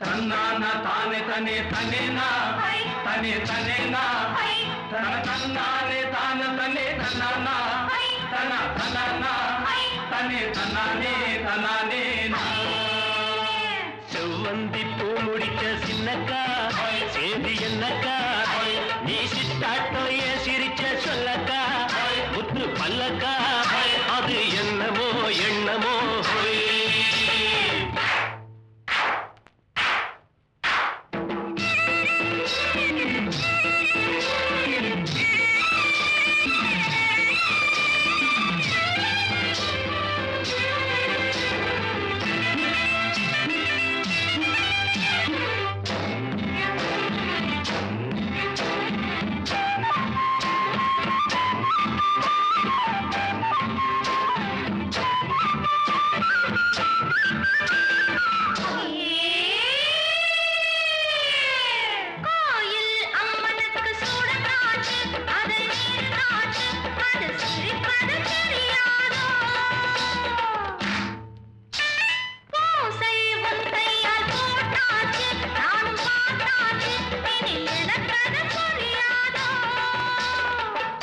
தன்னானா தானே தனே தனேனா? தனே தனேனா? தன தன்னானே தான தனே தன்னானா? தன தனானா தனே தன்னானே தனானே செவ்வந்தி பூ முடிச்ச சின்னக்கா சேதி என்னக்கா? நீ சித்தாட்டோ ஏன் சிரிச்ச சொல்லக்கா? முத்து பல்லக்கா?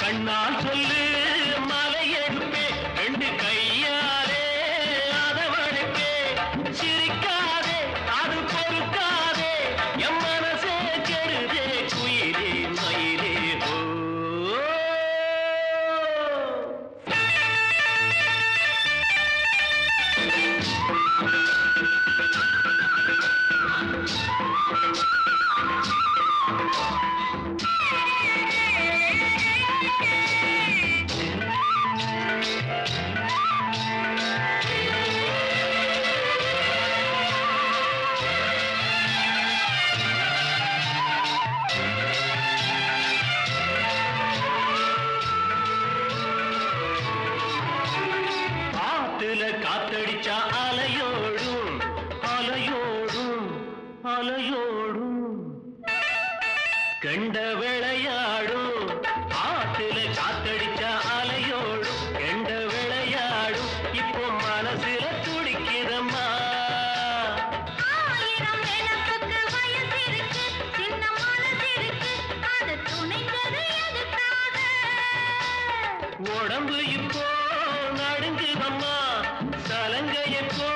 கண்ணால் சொல்லு அலையோடும் கண்ட விளையாடும் ஆத்துல காத்தடிச்ச அலையோடும் கண்ட விளையாடும் இப்போ மனசுல துடிக்கிறம்மா உடம்பு இப்போ நடுங்குதம்மா சலங்கையப்போ